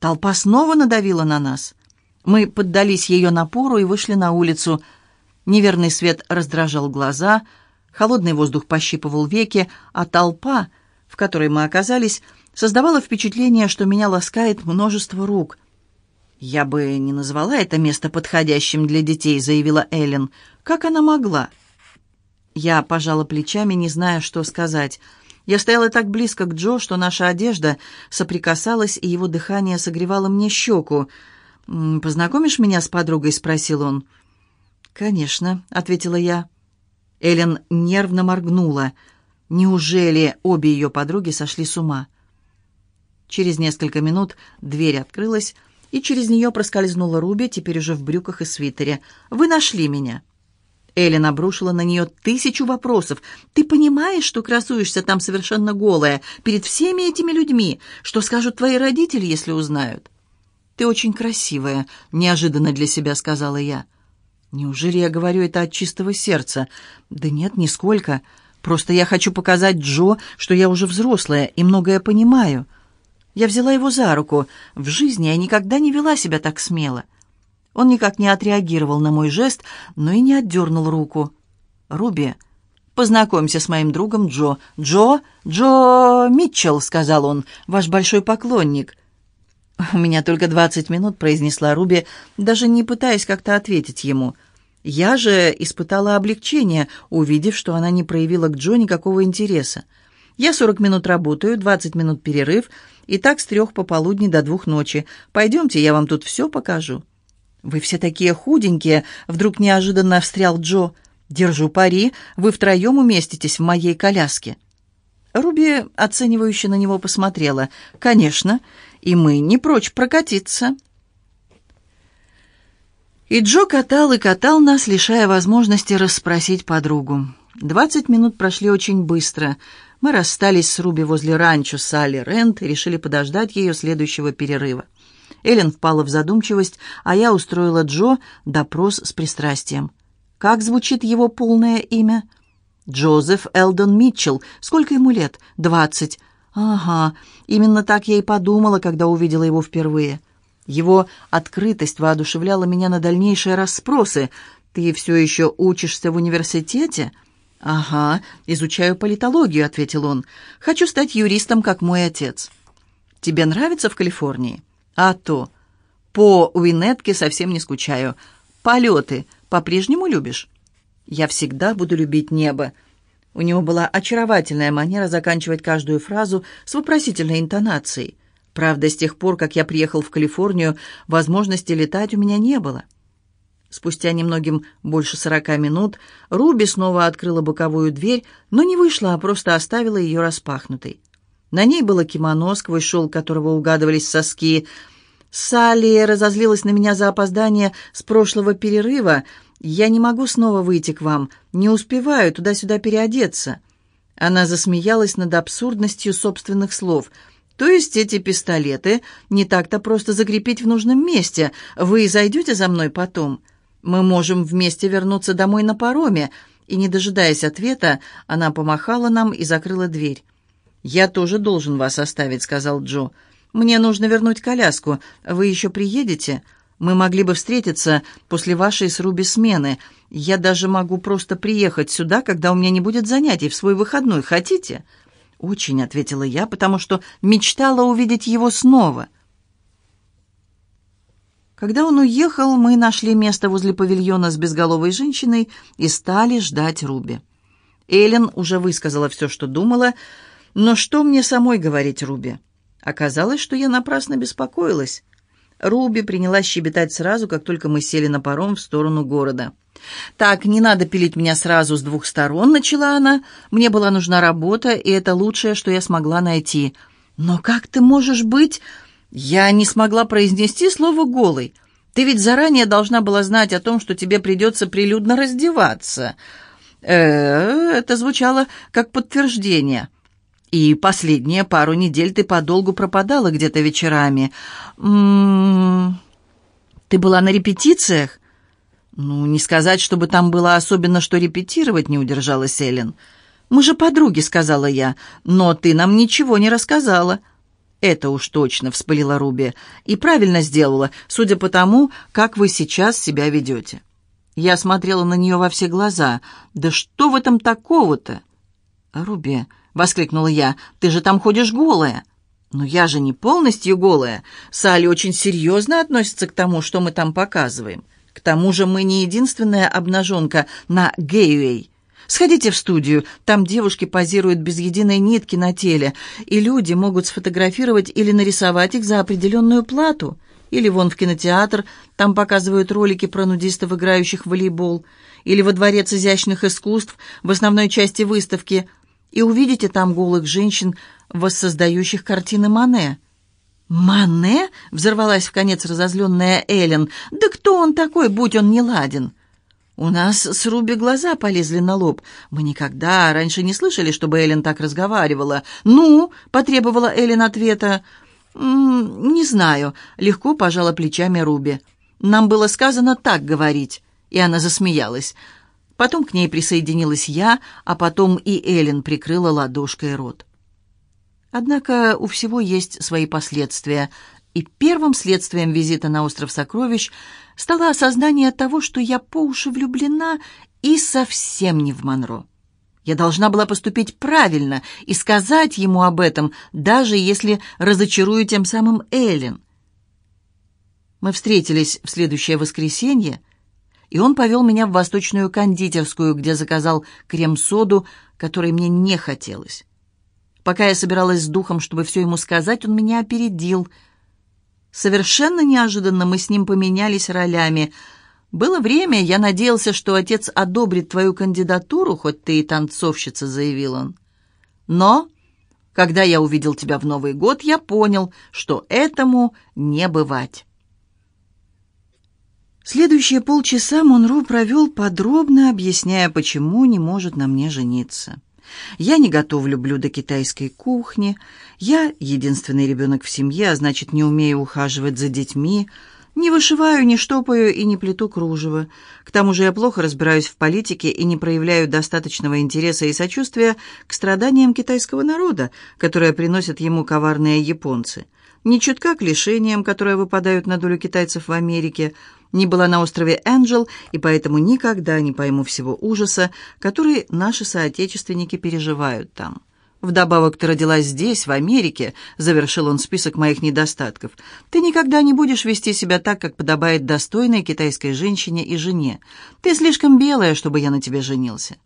Толпа снова надавила на нас. Мы поддались ее напору и вышли на улицу. Неверный свет раздражал глаза, холодный воздух пощипывал веки, а толпа, в которой мы оказались, создавала впечатление, что меня ласкает множество рук. «Я бы не назвала это место подходящим для детей», — заявила Эллен. «Как она могла?» Я пожала плечами, не зная, что сказать. Я стояла так близко к Джо, что наша одежда соприкасалась, и его дыхание согревало мне щеку. «Познакомишь меня с подругой?» — спросил он. «Конечно», — ответила я. Эллен нервно моргнула. Неужели обе ее подруги сошли с ума? Через несколько минут дверь открылась, и через нее проскользнула Руби, теперь уже в брюках и свитере. «Вы нашли меня». Эллен обрушила на нее тысячу вопросов. «Ты понимаешь, что красуешься там совершенно голая, перед всеми этими людьми? Что скажут твои родители, если узнают?» «Ты очень красивая», — неожиданно для себя сказала я. «Неужели я говорю это от чистого сердца?» «Да нет, нисколько. Просто я хочу показать Джо, что я уже взрослая и многое понимаю». Я взяла его за руку. В жизни я никогда не вела себя так смело. Он никак не отреагировал на мой жест, но и не отдернул руку. «Руби, познакомься с моим другом Джо». «Джо? Джо Митчелл», — сказал он, — «ваш большой поклонник». «У меня только двадцать минут», — произнесла Руби, даже не пытаясь как-то ответить ему. Я же испытала облегчение, увидев, что она не проявила к Джо никакого интереса. Я сорок минут работаю, двадцать минут перерыв, и так с трех пополудни до двух ночи. Пойдемте, я вам тут все покажу». «Вы все такие худенькие», — вдруг неожиданно встрял Джо. «Держу пари, вы втроем уместитесь в моей коляске». Руби оценивающе на него посмотрела. «Конечно, и мы не прочь прокатиться». И Джо катал и катал нас, лишая возможности расспросить подругу. Двадцать минут прошли очень быстро. Мы расстались с Руби возле ранчо Салли Рент и решили подождать ее следующего перерыва. Эллен впала в задумчивость, а я устроила Джо допрос с пристрастием. «Как звучит его полное имя?» «Джозеф Элдон Митчелл. Сколько ему лет?» «Двадцать». «Ага, именно так я и подумала, когда увидела его впервые». Его открытость воодушевляла меня на дальнейшие расспросы. «Ты все еще учишься в университете?» «Ага, изучаю политологию», — ответил он. «Хочу стать юристом, как мой отец». «Тебе нравится в Калифорнии?» А то. По Уинетке совсем не скучаю. Полеты по-прежнему любишь? Я всегда буду любить небо. У него была очаровательная манера заканчивать каждую фразу с вопросительной интонацией. Правда, с тех пор, как я приехал в Калифорнию, возможности летать у меня не было. Спустя немногим больше сорока минут Руби снова открыла боковую дверь, но не вышла, а просто оставила ее распахнутой. На ней было кимоно, сквозь шелк которого угадывались соски. Салли разозлилась на меня за опоздание с прошлого перерыва. «Я не могу снова выйти к вам. Не успеваю туда-сюда переодеться». Она засмеялась над абсурдностью собственных слов. «То есть эти пистолеты не так-то просто закрепить в нужном месте. Вы зайдете за мной потом? Мы можем вместе вернуться домой на пароме». И, не дожидаясь ответа, она помахала нам и закрыла дверь. «Я тоже должен вас оставить», — сказал Джо. «Мне нужно вернуть коляску. Вы еще приедете? Мы могли бы встретиться после вашей с Руби смены. Я даже могу просто приехать сюда, когда у меня не будет занятий в свой выходной. Хотите?» «Очень», — ответила я, потому что мечтала увидеть его снова. Когда он уехал, мы нашли место возле павильона с безголовой женщиной и стали ждать Руби. Эллен уже высказала все, что думала, — но что мне самой говорить Руби? Оказалось, что я напрасно беспокоилась. Руби принялась щебетать сразу, как только мы сели на паром в сторону города. «Так, не надо пилить меня сразу с двух сторон», — начала она. «Мне была нужна работа, и это лучшее, что я смогла найти». «Но как ты можешь быть...» «Я не смогла произнести слово «голый». Ты ведь заранее должна была знать о том, что тебе придется прилюдно раздеваться». Э, -э это звучало как подтверждение. И последние пару недель ты подолгу пропадала где-то вечерами. М -м -м. Ты была на репетициях? Ну, не сказать, чтобы там было особенно что репетировать, не удержалась Эллен. Мы же подруги, сказала я, но ты нам ничего не рассказала. «Это уж точно», — вспылила Руби. «И правильно сделала, судя по тому, как вы сейчас себя ведете». Я смотрела на нее во все глаза. «Да что в этом такого-то?» «Руби», — воскликнула я, — «ты же там ходишь голая». «Но я же не полностью голая. Салли очень серьезно относится к тому, что мы там показываем. К тому же мы не единственная обнаженка на Гейуэй. Сходите в студию, там девушки позируют без единой нитки на теле, и люди могут сфотографировать или нарисовать их за определенную плату. Или вон в кинотеатр, там показывают ролики про нудистов, играющих в волейбол. Или во Дворец изящных искусств, в основной части выставки. И увидите там голых женщин, воссоздающих картины Мане. «Мане?» — взорвалась в конец разозленная Эллен. «Да кто он такой, будь он не ладен?» У нас с Руби глаза полезли на лоб. Мы никогда раньше не слышали, чтобы Эллен так разговаривала. «Ну?» — потребовала Эллен ответа. «Не знаю», — легко пожала плечами Руби. «Нам было сказано так говорить». И она засмеялась. Потом к ней присоединилась я, а потом и Эллен прикрыла ладошкой рот. Однако у всего есть свои последствия, и первым следствием визита на остров Сокровищ стало осознание того, что я по уши влюблена и совсем не в Монро. Я должна была поступить правильно и сказать ему об этом, даже если разочарую тем самым Эллен. Мы встретились в следующее воскресенье, и он повел меня в восточную кондитерскую, где заказал крем-соду, которой мне не хотелось. Пока я собиралась с духом, чтобы все ему сказать, он меня опередил. Совершенно неожиданно мы с ним поменялись ролями — было время, я надеялся, что отец одобрит твою кандидатуру, хоть ты и танцовщица, заявил он. Но, когда я увидел тебя в Новый год, я понял, что этому не бывать. Следующие полчаса Монру провел подробно, объясняя, почему не может на мне жениться. Я не готовлю блюда китайской кухни, я единственный ребенок в семье, а значит, не умею ухаживать за детьми, не вышиваю, не штопаю и не плету кружево. К тому же я плохо разбираюсь в политике и не проявляю достаточного интереса и сочувствия к страданиям китайского народа, которые приносят ему коварные японцы. Ни чутка к лишениям, которые выпадают на долю китайцев в Америке, не была на острове Энджел, и поэтому никогда не пойму всего ужаса, который наши соотечественники переживают там. Вдобавок ты родилась здесь, в Америке, завершил он список моих недостатков. Ты никогда не будешь вести себя так, как подобает достойной китайской женщине и жене. Ты слишком белая, чтобы я на тебе женился.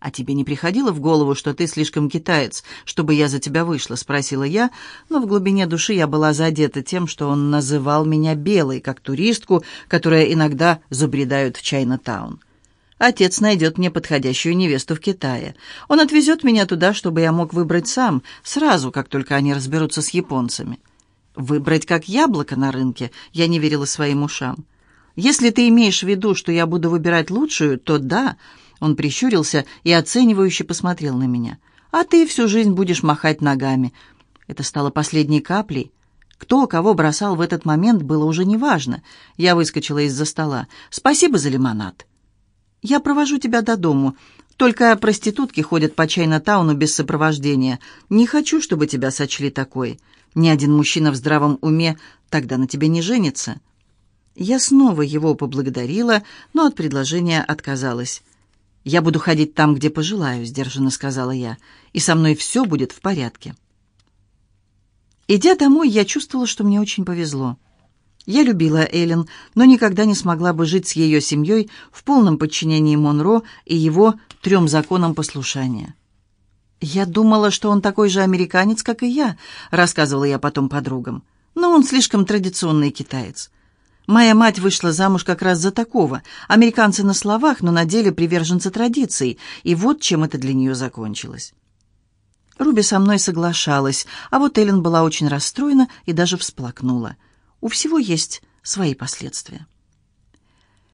А тебе не приходило в голову, что ты слишком китаец, чтобы я за тебя вышла, спросила я, но в глубине души я была задета тем, что он называл меня белой, как туристку, которая иногда забредают в Чайна-таун. Отец найдет мне подходящую невесту в Китае. Он отвезет меня туда, чтобы я мог выбрать сам, сразу, как только они разберутся с японцами. Выбрать как яблоко на рынке? Я не верила своим ушам. Если ты имеешь в виду, что я буду выбирать лучшую, то да. Он прищурился и оценивающе посмотрел на меня. А ты всю жизнь будешь махать ногами. Это стало последней каплей. Кто кого бросал в этот момент, было уже неважно. Я выскочила из-за стола. «Спасибо за лимонад». «Я провожу тебя до дому. Только проститутки ходят по Чайна-тауну без сопровождения. Не хочу, чтобы тебя сочли такой. Ни один мужчина в здравом уме тогда на тебе не женится». Я снова его поблагодарила, но от предложения отказалась. «Я буду ходить там, где пожелаю», — сдержанно сказала я, «и со мной все будет в порядке». Идя домой, я чувствовала, что мне очень повезло. Я любила Эллен, но никогда не смогла бы жить с ее семьей в полном подчинении Монро и его трем законам послушания. «Я думала, что он такой же американец, как и я», — рассказывала я потом подругам. «Но он слишком традиционный китаец. Моя мать вышла замуж как раз за такого. Американцы на словах, но на деле приверженцы традиций. И вот чем это для нее закончилось». Руби со мной соглашалась, а вот Эллен была очень расстроена и даже всплакнула. У всего есть свои последствия.